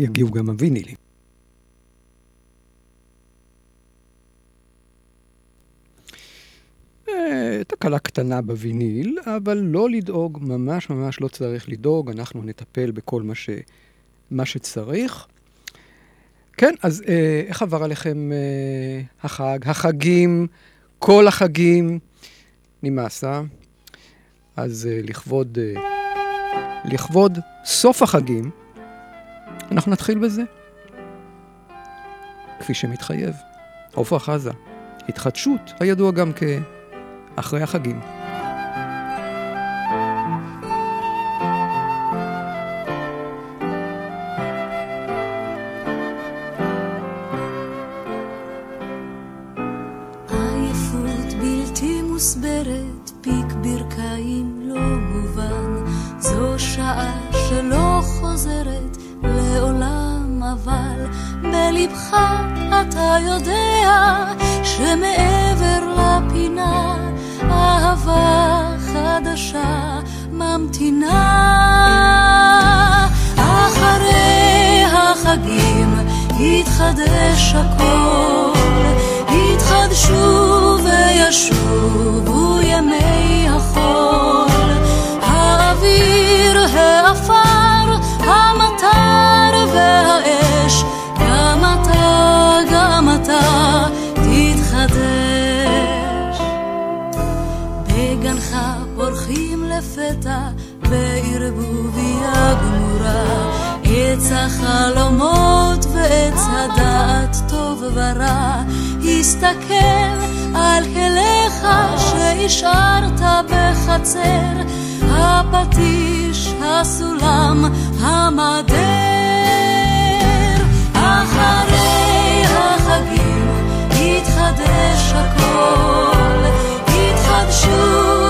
יגיעו גם הווינילים. אה, תקלה קטנה בוויניל, אבל לא לדאוג, ממש ממש לא צריך לדאוג, אנחנו נטפל בכל מה, ש... מה שצריך. כן, אז אה, איך עבר עליכם אה, החג? החגים, כל החגים, נמאס, אה? אז אה, לכבוד, אה, לכבוד סוף החגים, אנחנו נתחיל בזה. כפי שמתחייב. עופרה חזה, התחדשות, הידוע גם כאחרי החגים. יתחדש הכל, יתחדשו וישובו ימי החול, האוויר, העפר, המטר והאש, גם אתה, גם אתה, תתחדש. בגנך פורחים לפתע עץ החלומות ועץ הדעת טוב ורע, הסתכל על כליך שהשארת בחצר, הפטיש, הסולם, המדר. אחרי החגים יתחדש הכל, יתחדשו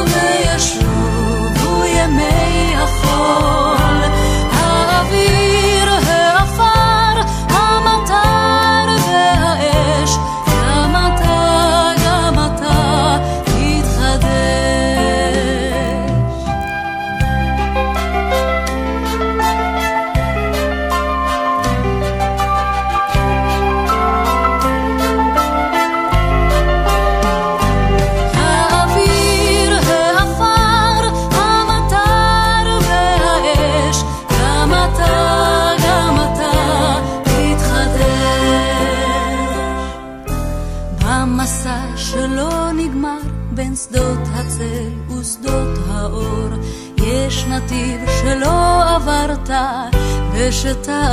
tak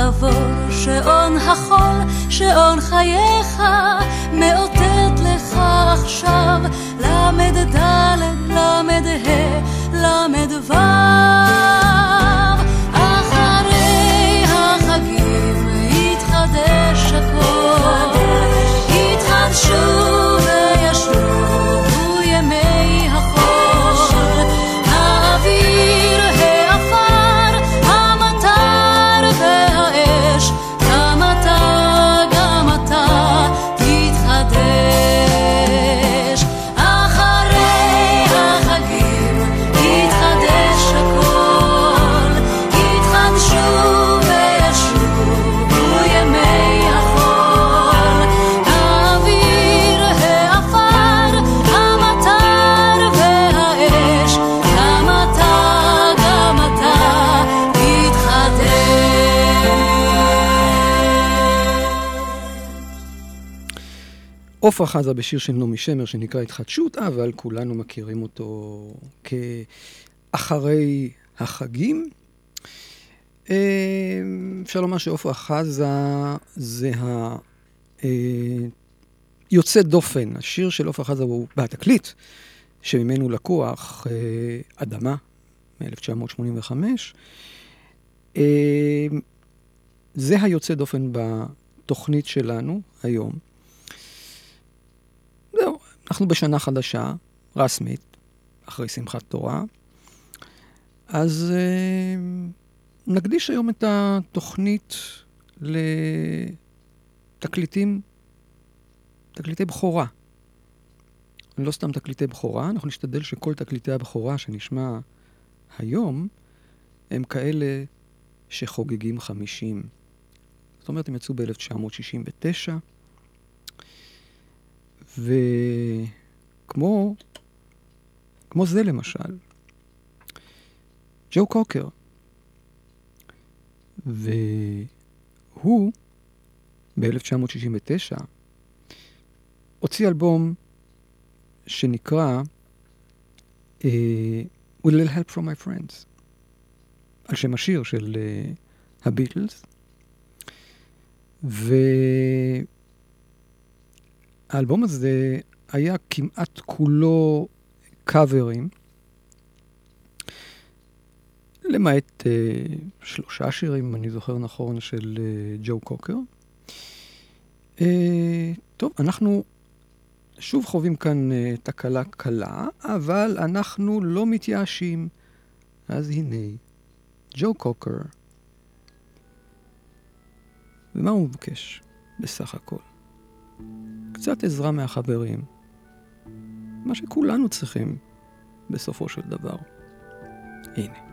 עופרה חזה בשיר של נעמי שמר שנקרא התחדשות, אבל כולנו מכירים אותו כאחרי החגים. אה, אפשר לומר שעופרה חזה זה היוצא דופן. השיר של עופרה חזה הוא בתקליט, שממנו לקוח אה, אדמה מ-1985. אה, זה היוצא דופן בתוכנית שלנו היום. אנחנו בשנה חדשה, רסמית, אחרי שמחת תורה. אז uh, נקדיש היום את התוכנית לתקליטים, תקליטי בכורה. לא סתם תקליטי בכורה, אנחנו נשתדל שכל תקליטי הבכורה שנשמע היום הם כאלה שחוגגים 50. זאת אומרת, הם יצאו ב-1969, וכמו כמו זה למשל, ג'ו קוקר, והוא ב-1969 הוציא אלבום שנקרא uh, With a little help from my friends, על שם השיר של uh, והאלבום הזה היה כמעט כולו קאברים, למעט uh, שלושה שירים, אם אני זוכר נכון, של uh, ג'ו קוקר. Uh, טוב, אנחנו שוב חווים כאן uh, תקלה קלה, אבל אנחנו לא מתייאשים. אז הנה, ג'ו קוקר. ומה הוא מבקש בסך הכל? קצת עזרה מהחברים. מה שכולנו צריכים בסופו של דבר. הנה.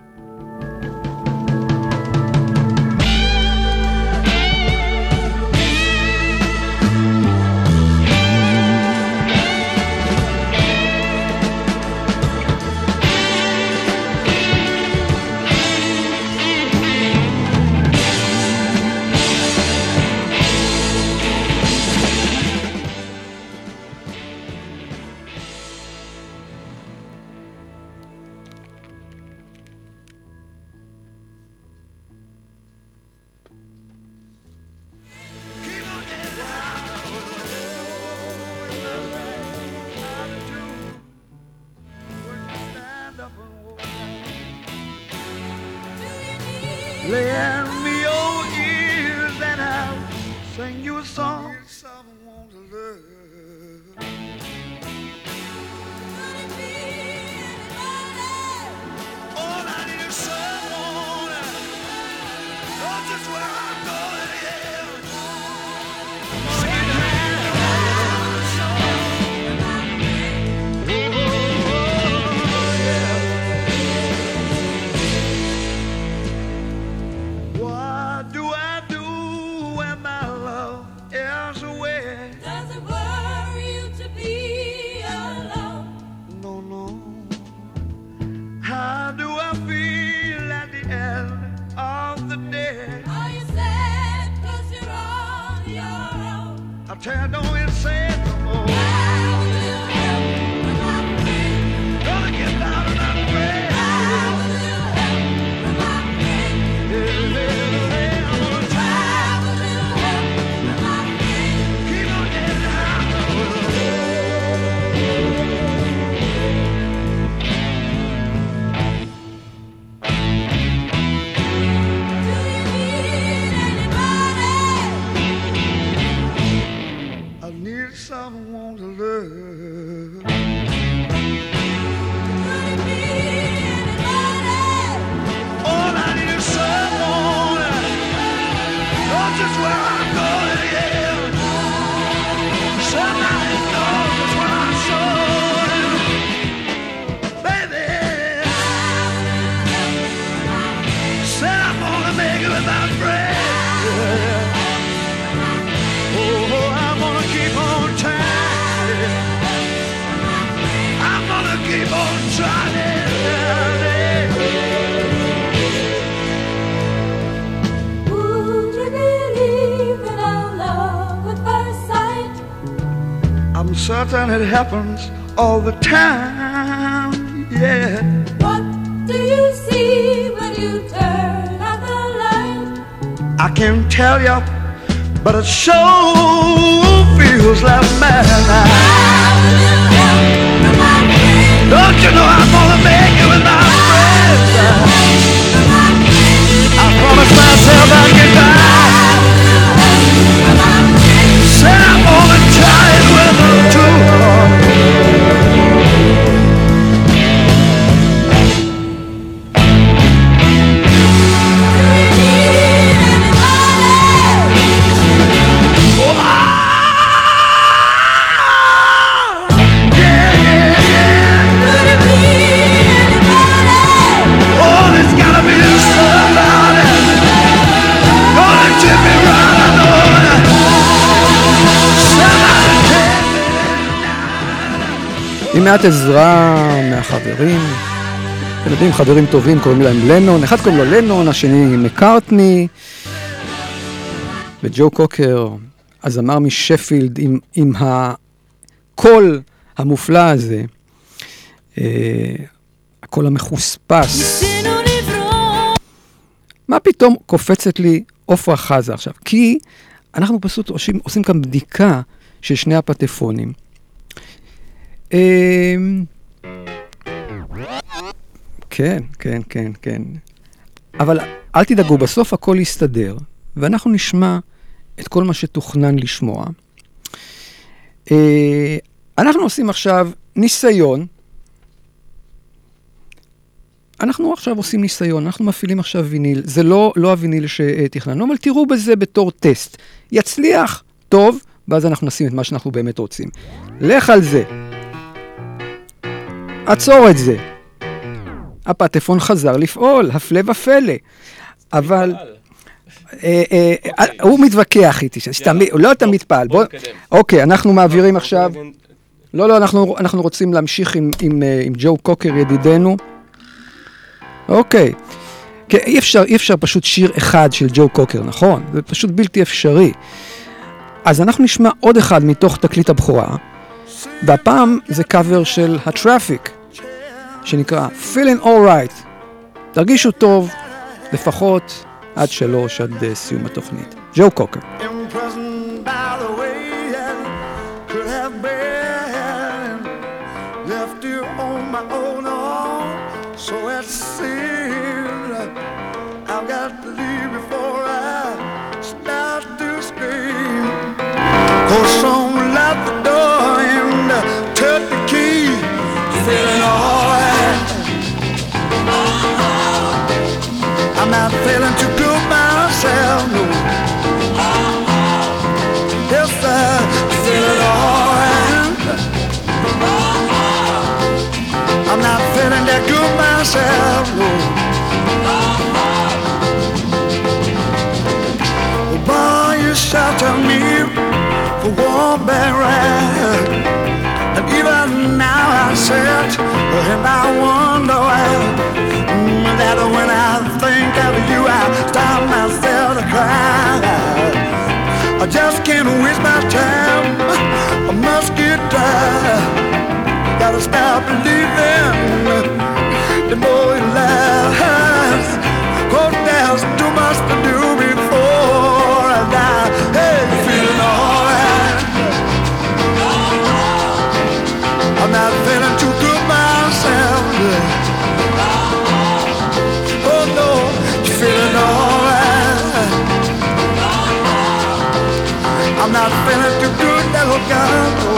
Happens all the time. Yeah. What do you see when you turn out the light? I can't tell you, but it sure feels like madness. Don't you know I'm gonna make it with my friends? I promised myself I'd get back. Said I'm gonna try it with them מעט עזרה מהחברים. אתם יודעים, חברים טובים קוראים להם לנון, אחד קוראים לו לנון, השני מקארטני, וג'ו קוקר, הזמר משפילד עם, עם הקול המופלא הזה, אה, הקול המחוספס. מה פתאום קופצת לי עופרה חזה עכשיו? כי אנחנו פשוט עושים, עושים כאן בדיקה של שני הפטפונים. אמ, כן, כן, כן, כן. אבל אל תדאגו, בסוף הכל יסתדר, ואנחנו נשמע את כל מה שתוכנן לשמוע. אה, אנחנו עושים עכשיו ניסיון. אנחנו עכשיו עושים ניסיון, אנחנו מפעילים עכשיו ויניל. זה לא, לא הוויניל שתכננו, אבל תראו בזה בתור טסט. יצליח, טוב, ואז אנחנו נשים את מה שאנחנו באמת רוצים. לך על זה. עצור את זה. הפטפון חזר לפעול, הפלא ופלא. אבל... אה, אה, אה, הוא מתווכח איתי, לא אתה מתפעל. בוא- אוקיי, אנחנו מעבירים עכשיו... לא, לא, אנחנו, רוצים להמשיך עם, ג'ו קוקר ידידנו. אוקיי. כן, אי אפשר, אי אפשר פשוט שיר אחד של ג'ו קוקר, נכון? זה פשוט בלתי אפשרי. אז אנחנו נשמע עוד אחד מתוך תקליט הבכורה, והפעם זה קאבר של הטראפיק, שנקרא Feeling Alright. תרגישו טוב, לפחות עד שלוש, עד סיום התוכנית. ג'ו קוקר. Feeling alright. I'm not feeling too good myself, no. Yes, I feel alright. I'm not feeling that good myself, no. Oh, boy, you shelter me for one bad ride. I and I wonder why mm, that when I think of you, I stop myself to cry. I just can't waste my time. I must get tired. Gotta stop believing the more it lasts. Cause there's too much to do before God.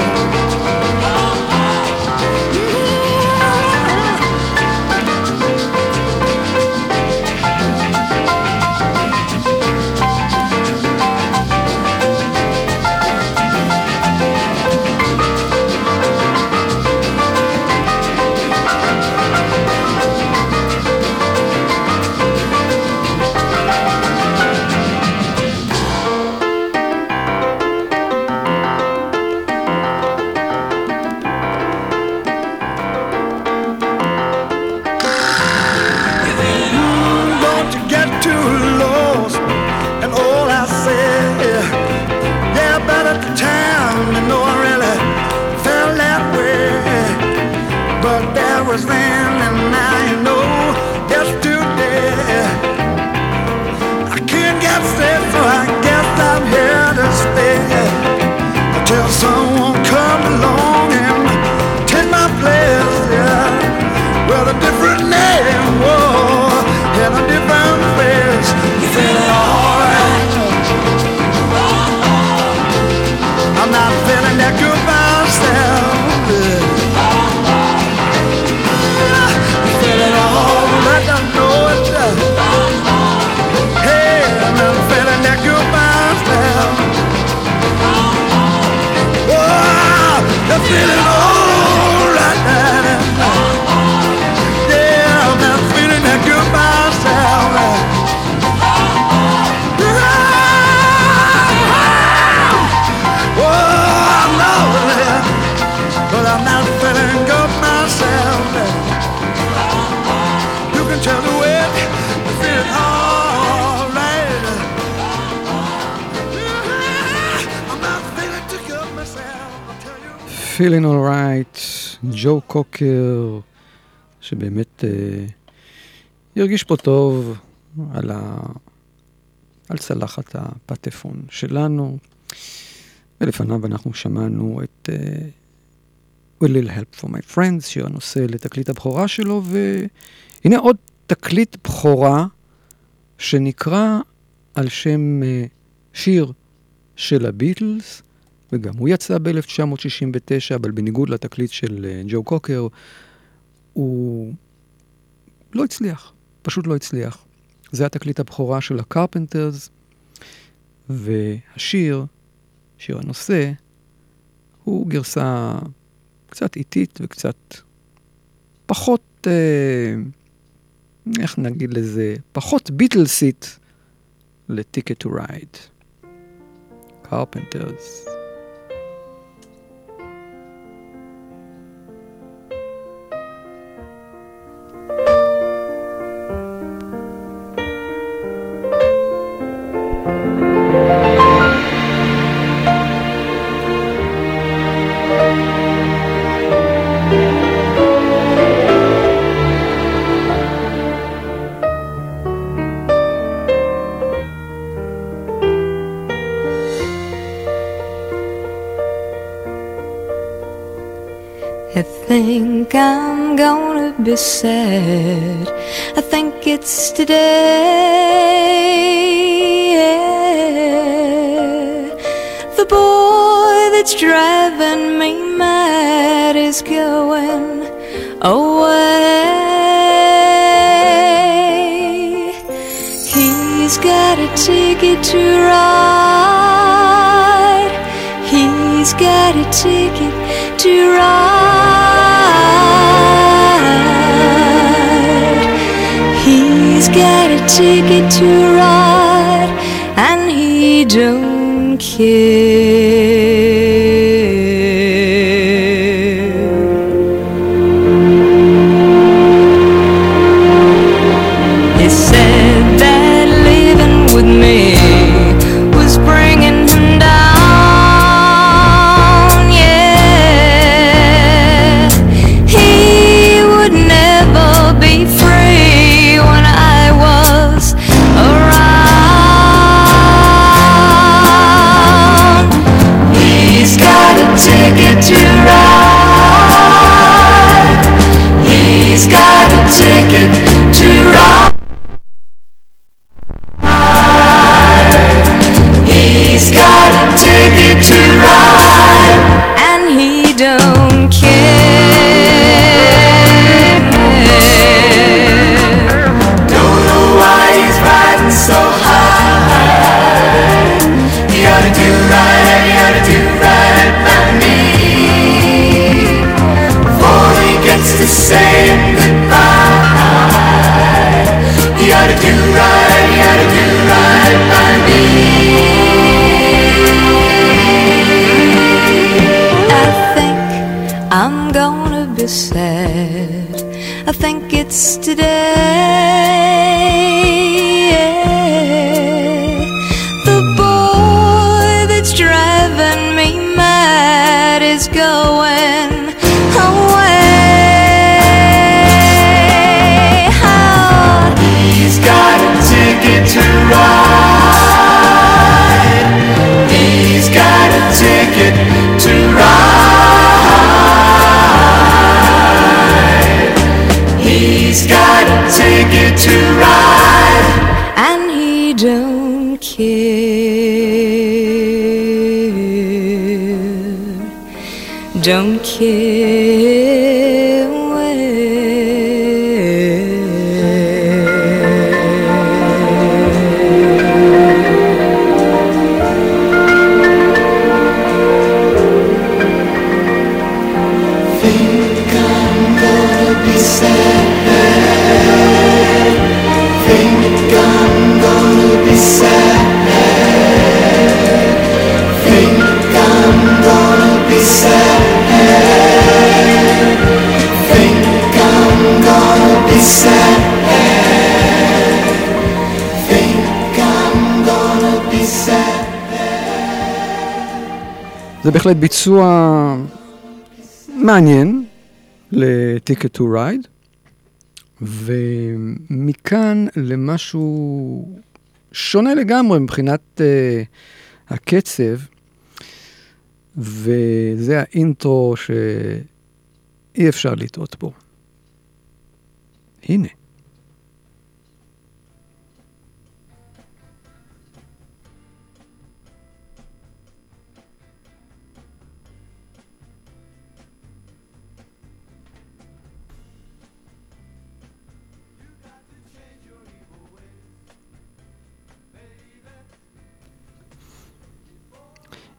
Feeling Alright, ג'ו קוקר, שבאמת אה, הרגיש פה טוב על, ה... על צלחת הפטפון שלנו. ולפניו אנחנו שמענו את uh, A Little Help for My Friends, שיר הנושא לתקליט הבכורה שלו, והנה עוד תקליט בכורה שנקרא על שם uh, שיר של הביטלס, וגם הוא יצא ב-1969, אבל בניגוד לתקליט של uh, ג'ו קוקר, הוא לא הצליח, פשוט לא הצליח. זה התקליט הבכורה של הקרפנטרס, והשיר, שיר הנושא, הוא גרסה קצת איטית וקצת פחות, אה, איך נגיד לזה, פחות ביטלסית ל-Ticket to Ride. Carpenters. I think I'm gonna be sad. I think it's today. The boy that's driving me mad is going away. He's got a ticket to ride. He's got a ticket to ride. Ticket to ride, and he don't care. Don't care. בהחלט ביצוע מעניין ל-Ticket to Ride, ומכאן למשהו שונה לגמרי מבחינת uh, הקצב, וזה האינטרו שאי אפשר לטעות בו. הנה.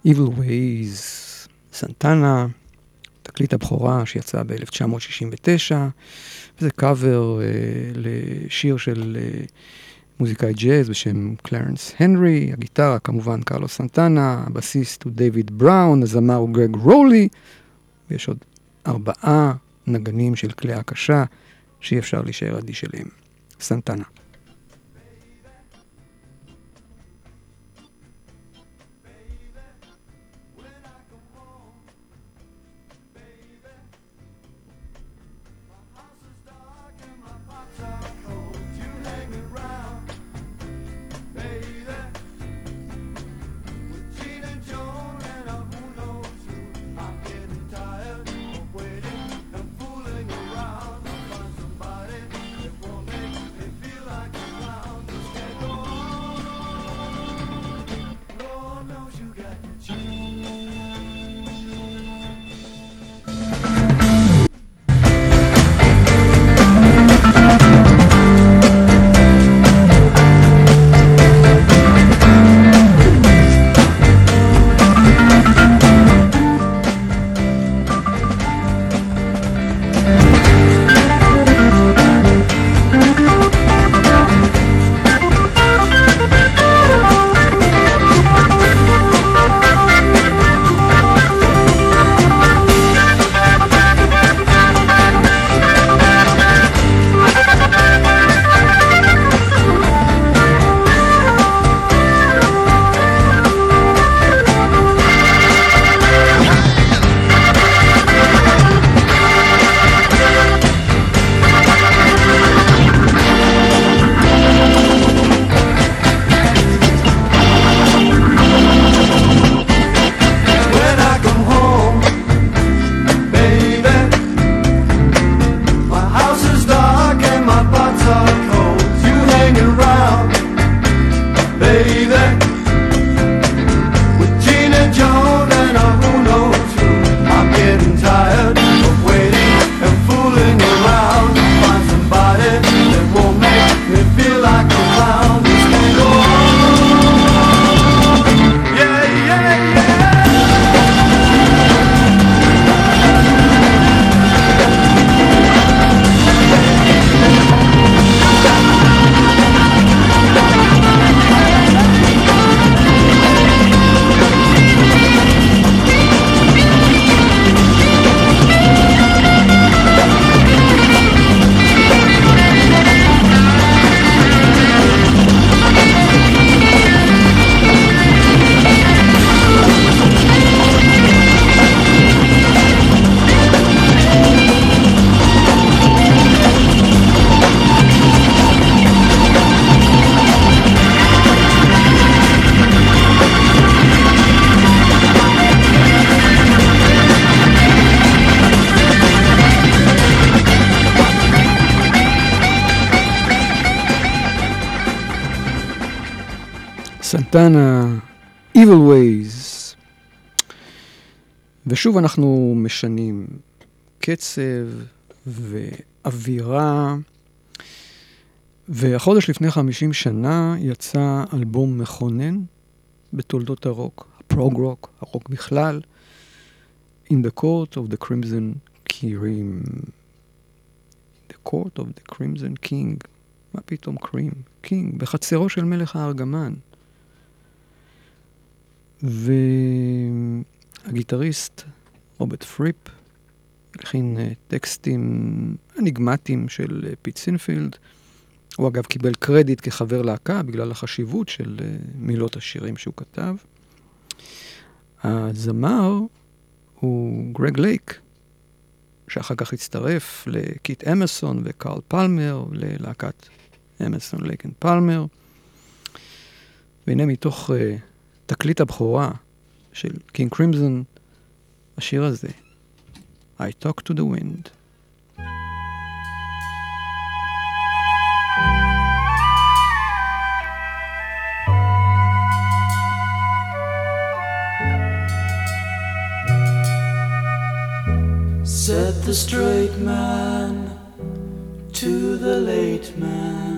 Evil Ways, סנטנה, תקליט הבכורה שיצא ב-1969, וזה קאבר uh, לשיר של uh, מוזיקאי ג'אז בשם קלרנס הנרי, הגיטרה כמובן קרלוס סנטנה, הבסיסט הוא דיוויד בראון, הזמר הוא גרג רולי, ויש עוד ארבעה נגנים של כלי הקשה שאי אפשר להישאר אדיש אליהם. סנטנה. סנטנה, Evil Ways. ושוב אנחנו משנים קצב ואווירה. והחודש לפני 50 שנה יצא אלבום מכונן בתולדות הרוק, הפרוג-רוק, הרוק בכלל, In the Court of the Crimson King. The Court of the Crimson King. מה פתאום קרים? קינג, בחצרו של מלך הארגמן. והגיטריסט רוברט פריפ הכין אה, טקסטים אניגמטיים של אה, פיט סינפילד. הוא אגב קיבל קרדיט כחבר להקה בגלל החשיבות של אה, מילות השירים שהוא כתב. הזמר הוא גרג לייק, שאחר כך הצטרף לקית' אמרסון וקארל פלמר, ללהקת אמרסון, לייק אנד פלמר. והנה מתוך תקליט הבכורה של קינג קרימזון, השיר הזה, I talk to the wind. Said the straight man to the late man.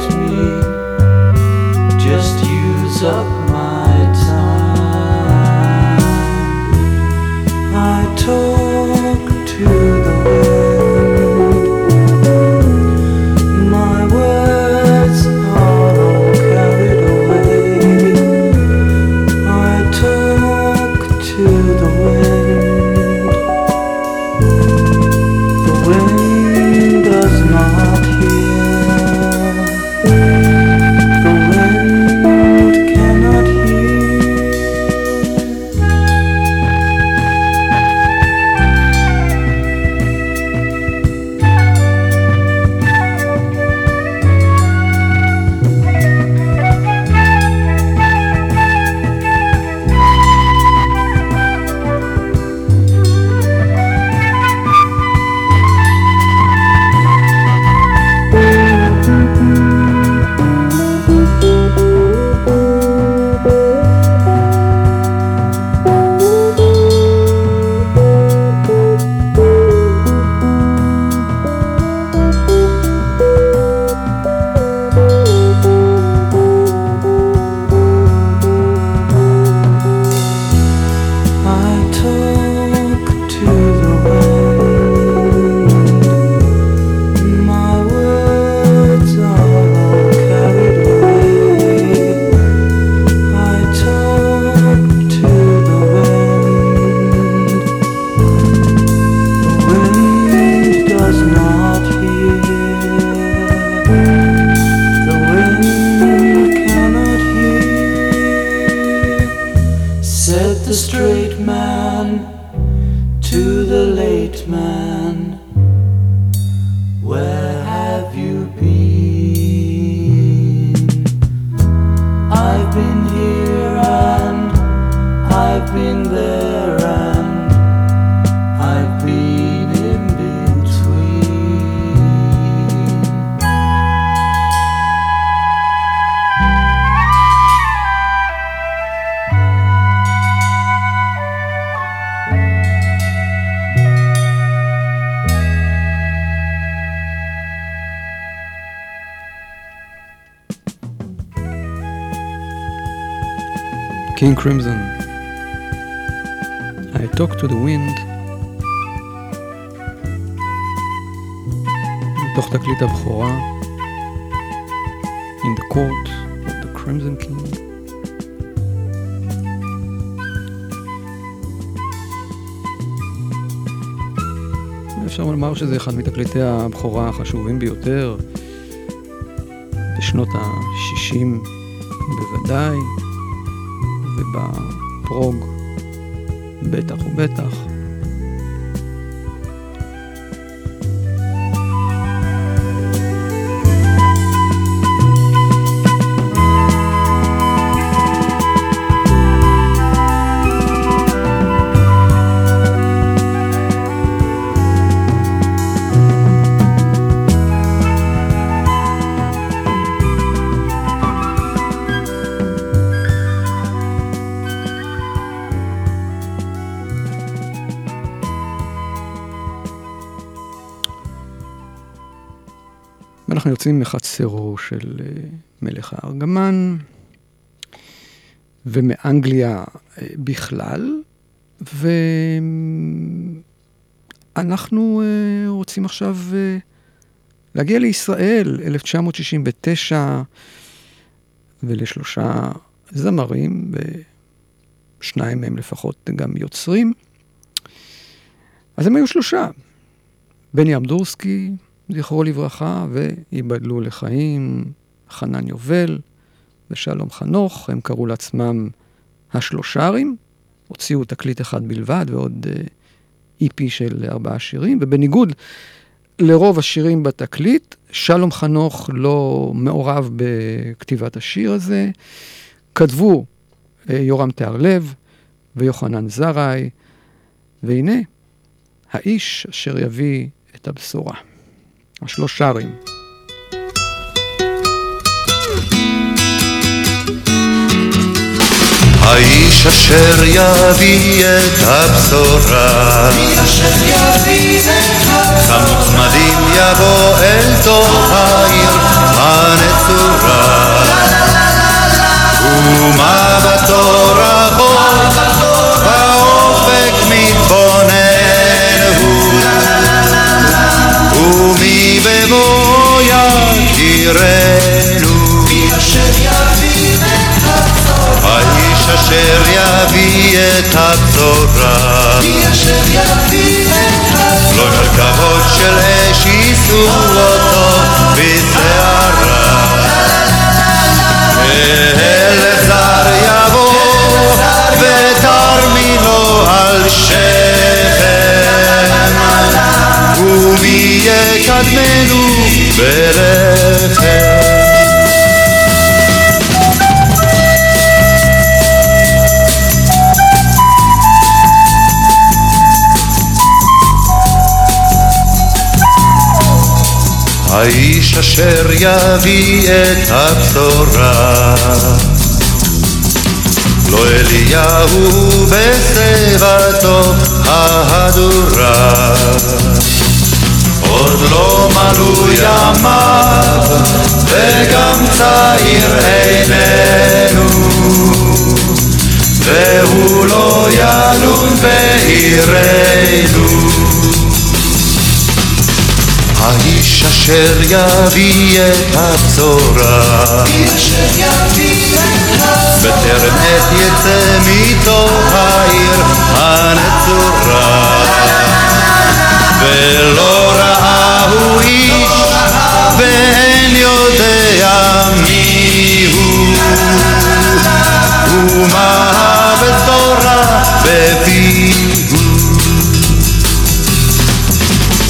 אחד מתקליטי הבכורה החשובים ביותר בשנות ה-60 בוודאי, ובפרוג בטח ובטח. ואנחנו יוצאים מחצרו של אה, מלך הארגמן, ומאנגליה אה, בכלל, ואנחנו אה, רוצים עכשיו להגיע לישראל, 1969, ולשלושה זמרים, ושניים מהם לפחות גם יוצרים. אז הם היו שלושה, בני אמדורסקי, זכרו לברכה, וייבדלו לחיים, חנן יובל ושלום חנוך, הם קראו לעצמם השלושרים, הוציאו תקליט אחד בלבד ועוד איפי של ארבעה שירים, ובניגוד לרוב השירים בתקליט, שלום חנוך לא מעורב בכתיבת השיר הזה. כתבו אה, יורם תיארלב ויוחנן זרעי, והנה, האיש אשר יביא את הבשורה. השלושרים. האיש אשר יביא את הבשורה, חמוץ מדהים יבוא אל תוך העיר הנצורה, ומבטו יעבירנו. מי אשר יביא את הבשורה? האיש אשר יביא את הבשורה. מי אשר יביא את הבשורה? לא של של אש יישאו אותו בשערה. אלה זר ומי יקדמנו ברכב האיש אשר יביא את הבשורה לא אליהו בשיבתו ההדורה עוד לא מלאו ימיו וגם צעיר איננו. והוא לא ילון בעירנו האיש אשר יביא את הבשורה בטרם עת יצא מתוך העיר הנצורה ולא ראה הוא איש ואין יודע מי הוא ומה הבשורה בפיהו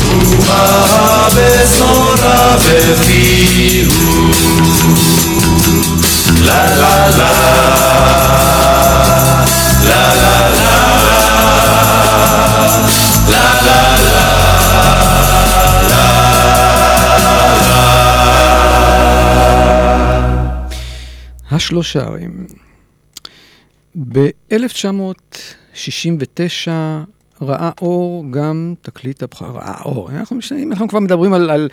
ומה הבשורה בפיהו לה לה לה לה השלושרים. ב-1969 ראה אור גם תקליט הבכורה, ראה אור, אנחנו, משנים, אנחנו כבר מדברים על, על,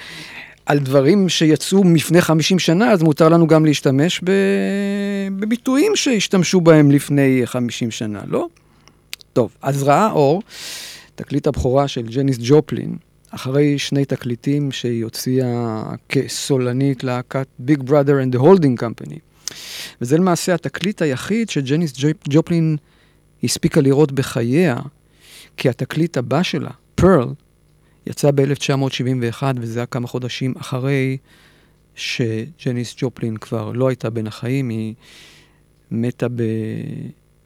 על דברים שיצאו לפני 50 שנה, אז מותר לנו גם להשתמש. בביטויים שהשתמשו בהם לפני 50 שנה, לא? טוב, אז ראה אור, תקליט הבכורה של ג'ניס ג'ופלין, אחרי שני תקליטים שהיא הוציאה כסולנית להקת Big Brother and the Holding Company. וזה למעשה התקליט היחיד שג'ניס ג'ופ- ג'ופלין הספיקה לראות בחייה, כי התקליט הבא שלה, פרל, יצא ב-1971, וזה היה כמה חודשים אחרי שג'ניס ג'ופלין כבר לא הייתה בין החיים, היא מתה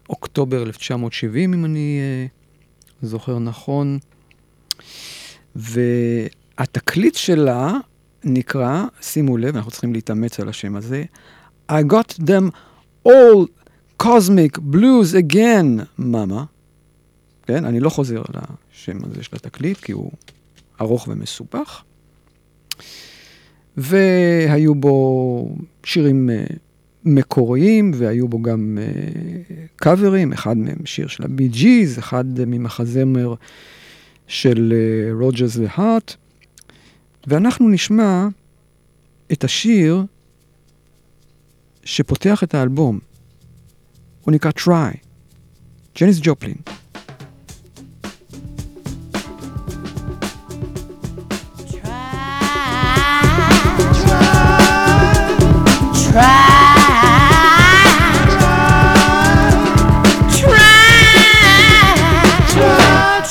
באוקטובר 1970, אם אני uh, זוכר נכון. והתקליט שלה נקרא, שימו לב, אנחנו צריכים להתאמץ על השם הזה, I got them all cosmic blues again, mama. כן, אני לא חוזר על השם הזה של התקליט, כי הוא ארוך ומסובך. והיו בו שירים אה, מקוריים, והיו בו גם אה, קאברים, אחד מהם שיר של הבי ג'יז, אחד ממחזמר של אה, רוג'רס והארט, ואנחנו נשמע את השיר שפותח את האלבום. הוא נקרא Try, ג'ניס ג'ופלין.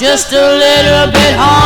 Just a little bit harder,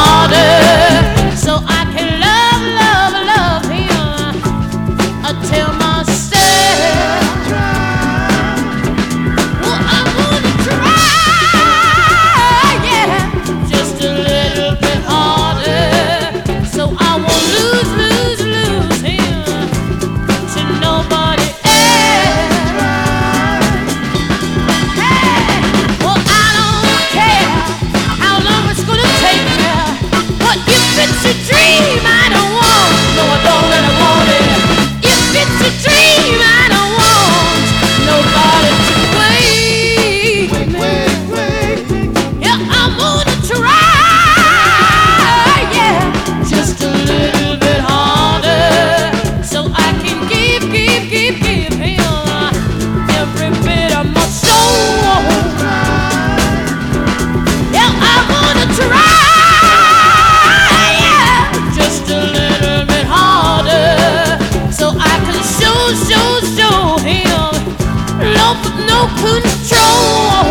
no control.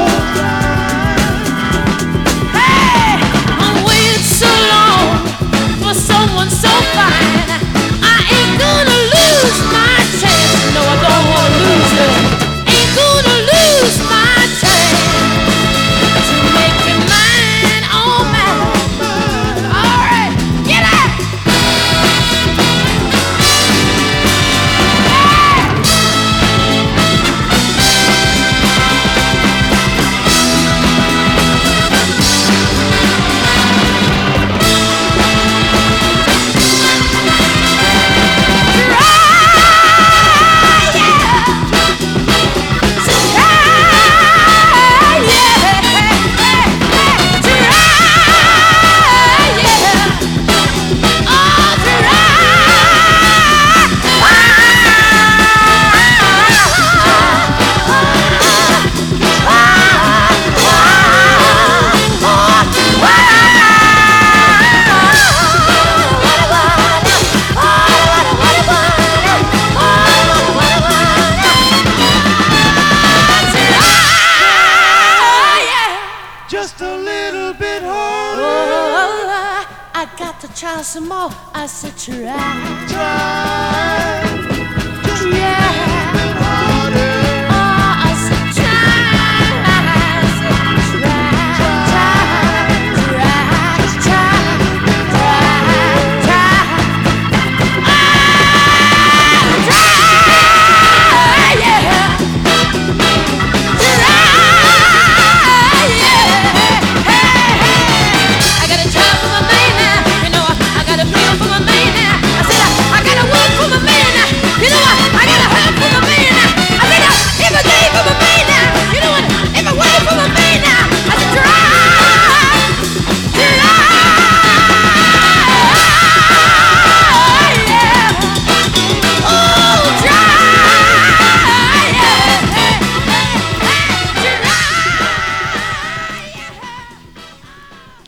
Hey, I'm waiting so long for someone so fine. I ain't gonna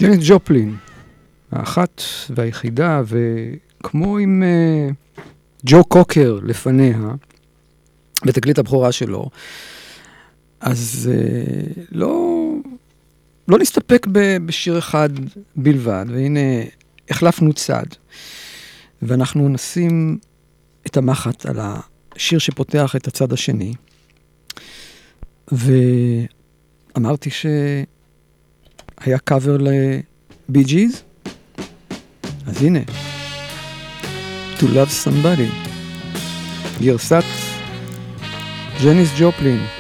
ג'נית ג'ופלין, האחת והיחידה, וכמו עם uh, ג'ו קוקר לפניה, בתקליט הבכורה שלו, אז uh, לא, לא נסתפק ב, בשיר אחד בלבד, והנה החלפנו צד, ואנחנו נשים את המחט על השיר שפותח את הצד השני, ואמרתי שהיה קאבר לבי ג'יז, אז הנה, To Love Somebody, גרסת ג'ניס ג'ופלין.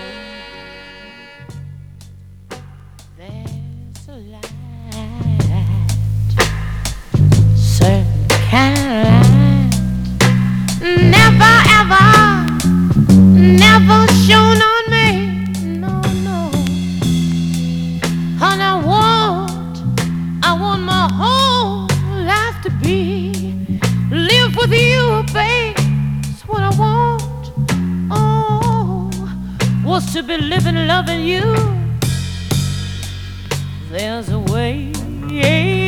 yeah.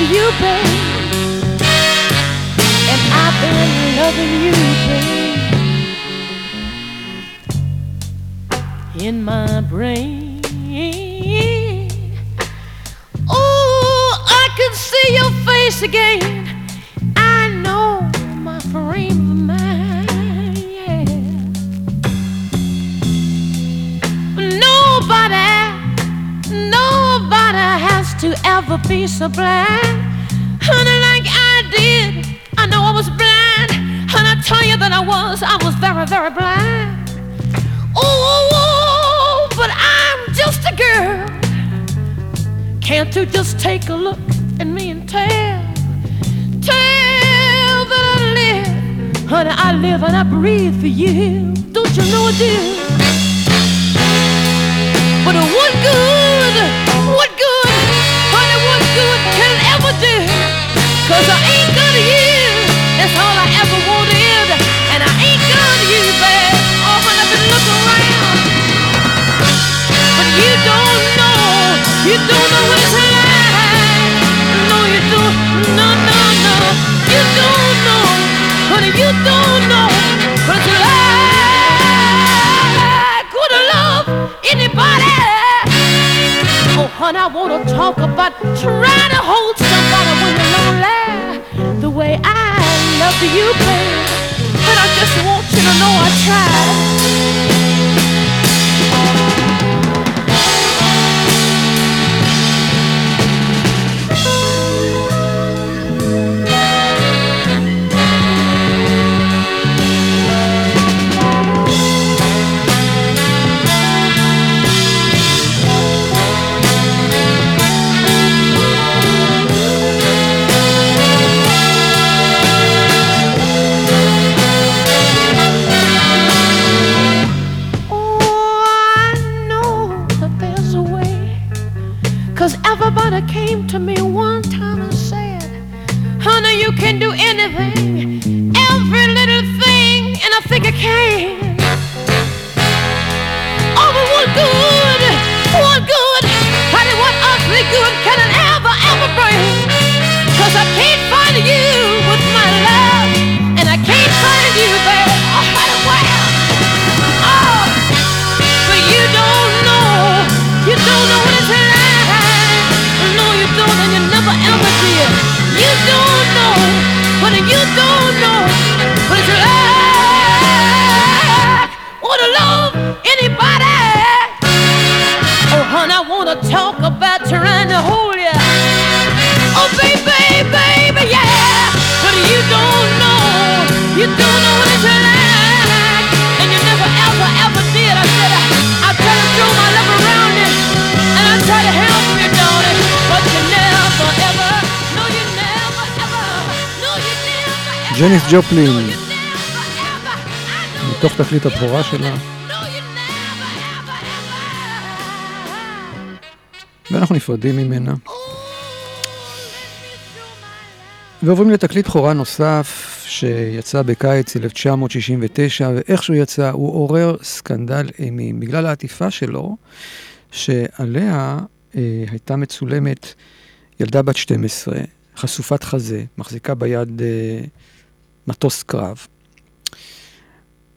Love you, babe. And I've been loving you, babe. in my brain. Oh, I can see your face again. Ever be so blind. Honey, like I did. I know I was blind. And I tell you that I was, I was very, very blind. Oh, but I'm just a girl. Can't you just take a look at me and tell? Tell that I live, honey, I live and I breathe for you. Don't you know I I wanna talk about trying to hold somebody when you're lonely. The way I love you, babe. But I just want you to know I tried. ג'ניס ג'ופלין, מתוך תקליט הבכורה שלה. ואנחנו נפרדים ממנה. ועוברים לתקליט בכורה נוסף שיצא בקיץ 1969, ואיכשהו יצא, הוא עורר סקנדל אימים בגלל העטיפה שלו, שעליה אה, הייתה מצולמת ילדה בת 12, חשופת חזה, מחזיקה ביד אה, מטוס קרב.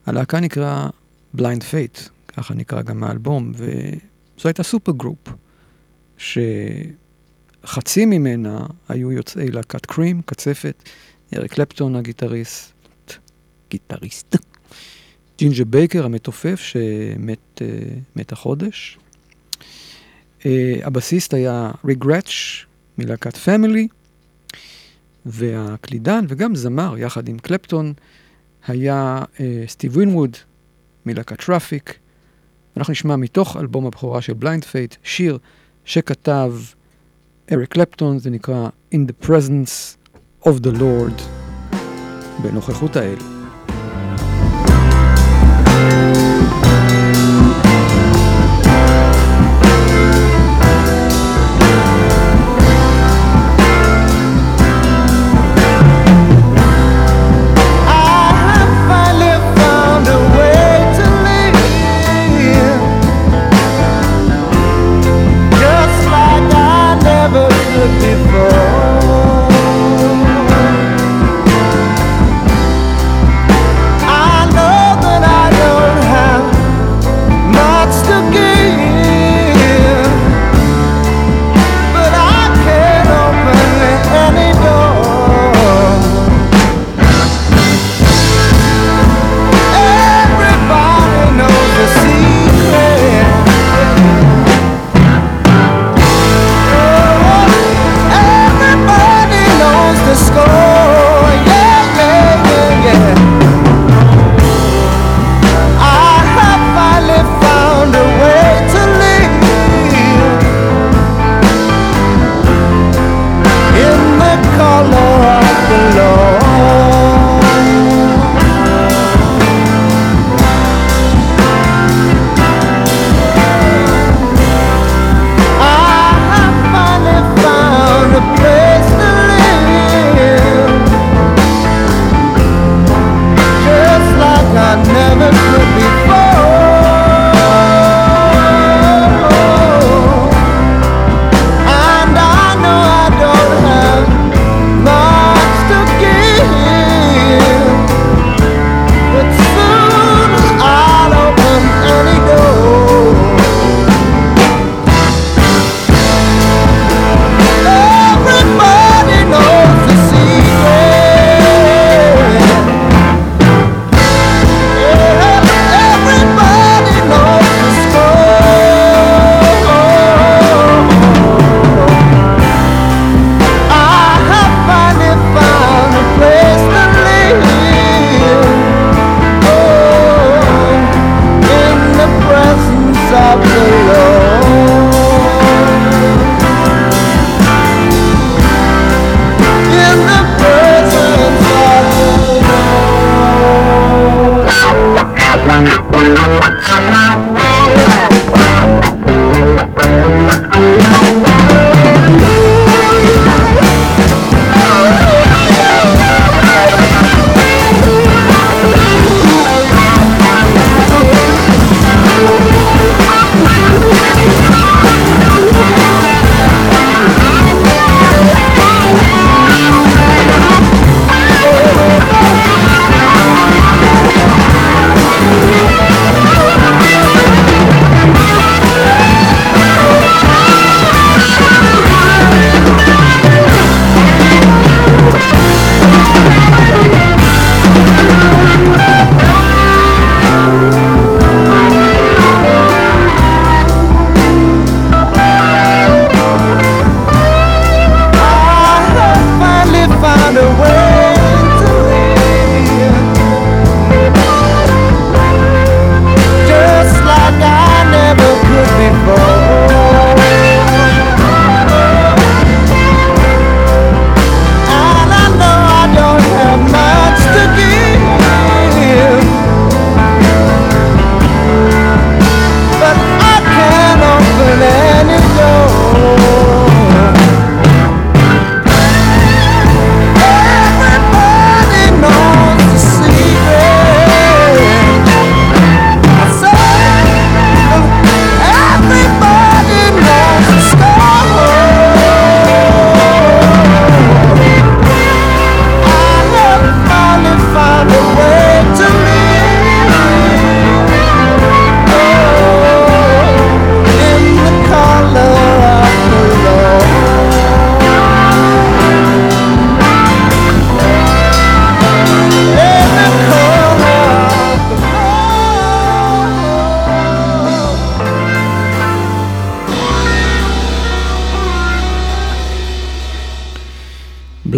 הלהקה נקרא בליינד פיית', ככה נקרא גם האלבום, וזו הייתה super group, שחצי ממנה היו יוצאי להקת קרים, קצפת, אריק קלפטון הגיטריסט, גיטריסט, ג'ינג'ר בייקר המתופף שמת אה, מת החודש. אה, הבסיסט היה ריק גרץ' מלהקת פמילי, והקלידן וגם זמר יחד עם קלפטון היה אה, סטיב וינווד מלהקת טראפיק. אנחנו נשמע מתוך אלבום הבכורה של בליינד פיית', שיר שכתב אריק קלפטון, זה נקרא In the Presence of the Lord, בנוכחות האל.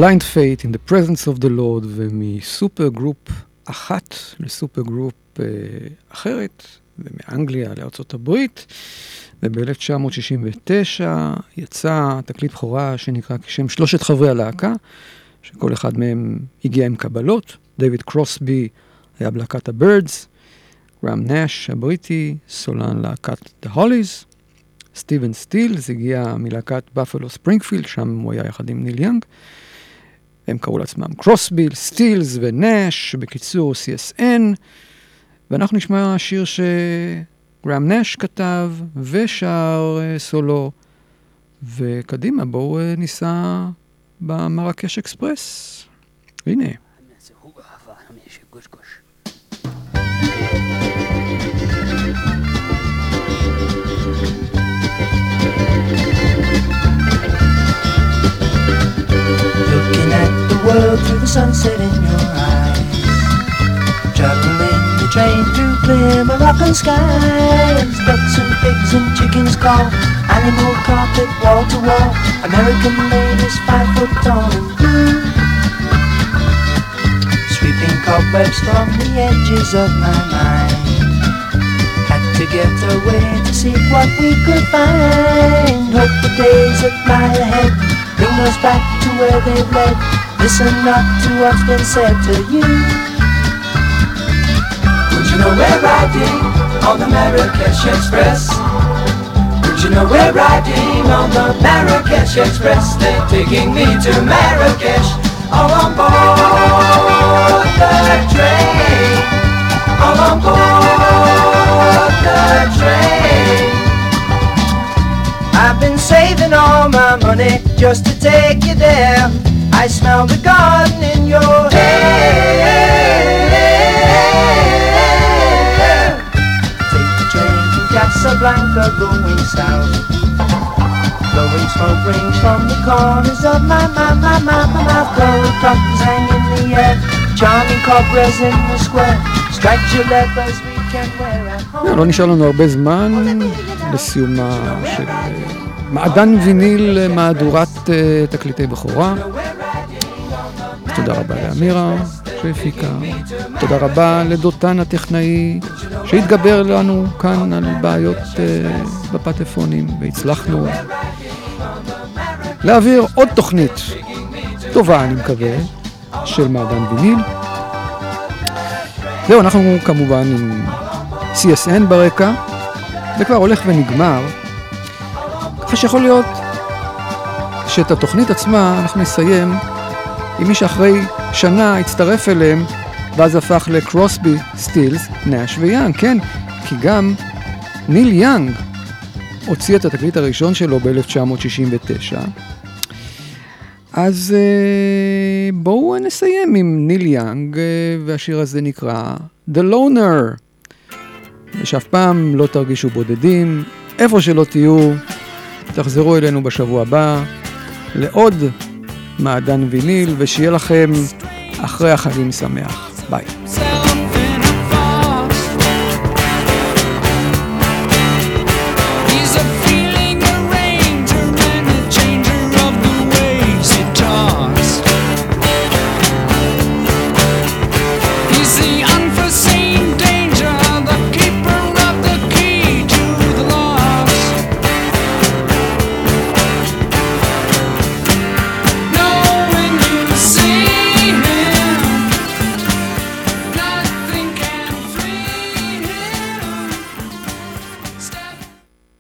Blind Faith, In the Presence of the Lord, ומ super group אחת ל super group אה, אחרת, ומאנגליה הברית. וב-1969 יצא תקליט בכורה שנקרא כשם שלושת חברי הלהקה, שכל אחד מהם הגיע עם קבלות. דייוויד קרוסבי היה בלהקת הבירדס, גראם נאש הבריטי, סולן להקת The Hollies, סטיבן סטילס הגיע מלהקת בפלו ספרינגפילד, שם הוא היה יחד עם ניל יאנג. הם קראו לעצמם קרוסביל, סטילס ונאש, בקיצור CSN, ואנחנו נשמע שיר שגראם נאש כתב ושר אה, סולו, וקדימה, בואו אה, ניסע במרקש אקספרס. הנה. Looking at the world through the sunset in your eyes. Traveling the train through clear Moroccan skies. Ducks and pigs and chickens call. Animal carpet wall to wall. American ladies five foot tall and blue. Sweeping cobwebs from the edges of my mind. Had to get away to see what we could find. Hope the days that lie ahead bring us back to where they've led. Listen not to what's been said to you. Would you know we're riding on the Marrakesh Express? Would you know we're riding on the Marrakesh Express? They're taking me to Marrakesh, all on board the train, all on board the train. I've been saving all my money just to take you there. I smell the garden in your hair. Take the train to Casablanca going south. Blowing smoke rings from the corners of my, my, my, my, my mouth. Gold buttons hang in the air. Charming cobras in the square. Striped your leathers לא נשאר לנו הרבה זמן לסיומה של אה, מעדן ויניל אה, מהדורת אה, תקליטי בכורה. תודה רבה לאמירה שהפיקה, תודה רבה לדותן הטכנאי שהתגבר לנו כאן על בעיות בפטפונים והצלחנו להעביר עוד תוכנית טובה אני מקווה של מעדן ויניל. זהו, אנחנו כמובן עם CSN ברקע, זה כבר הולך ונגמר, ככה שיכול להיות שאת התוכנית עצמה אנחנו נסיים עם מי שאחרי שנה הצטרף אליהם, ואז הפך לקרוסבי, סטילס, נאש ויאנג, כן, כי גם ניל יאנג הוציא את התקליט הראשון שלו ב-1969. אז אה, בואו נסיים עם ניל יאנג, אה, והשיר הזה נקרא The Loner. ושאף פעם לא תרגישו בודדים, איפה שלא תהיו, תחזרו אלינו בשבוע הבא לעוד מעדן ויניל, ושיהיה לכם אחרי החגים שמח. ביי.